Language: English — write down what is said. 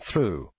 through.